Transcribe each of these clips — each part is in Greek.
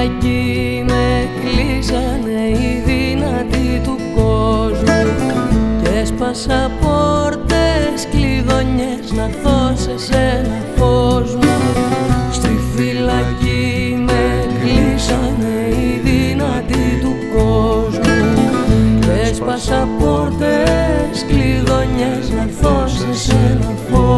φυλακή με κλείσανε η δυνατή του κόσμου και έσπασα πόρτες, κλειδονιές να έρθω σε σένα φως μου. Στη φυλακή με κλείσανε η δυνατή του κόσμου και έσπασα πόρτες, κλειδονιές να έρθω σε σένα φως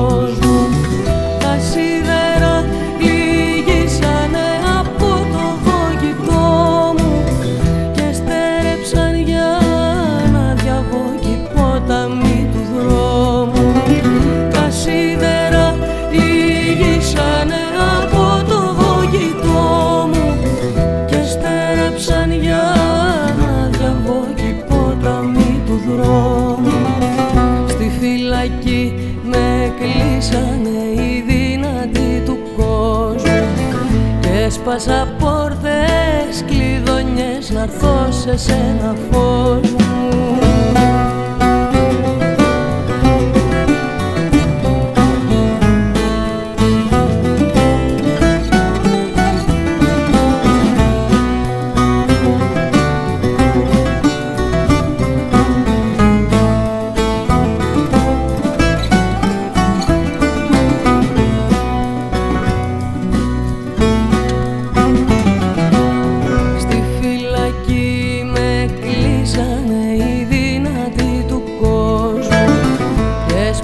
έσπασα πόρτες, κλειδονιές να έρθω σε σένα φως μου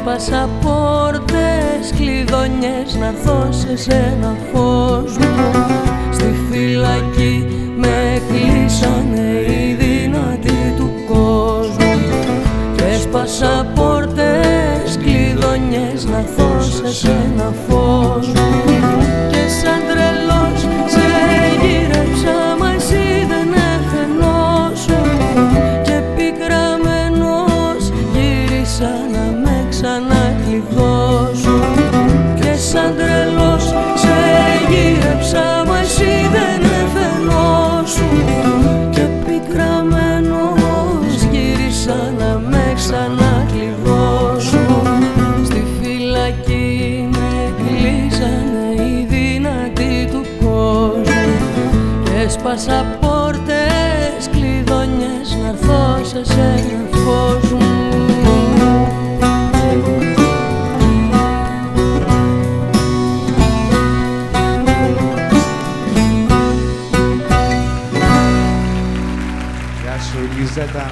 και έσπασα πόρτες, κλειδονιές να έρθω σε σένα φως. Μου Στη φυλακή με κλείσανε οι δυνατοί του κόσμου. Και έσπασα πόρτες, κλειδονιές να έρθω σε σένα φως και έσπασα πόρτες, κλειδονιές να έρθω σε σένα φως μου Γεια σου Λιζέτα.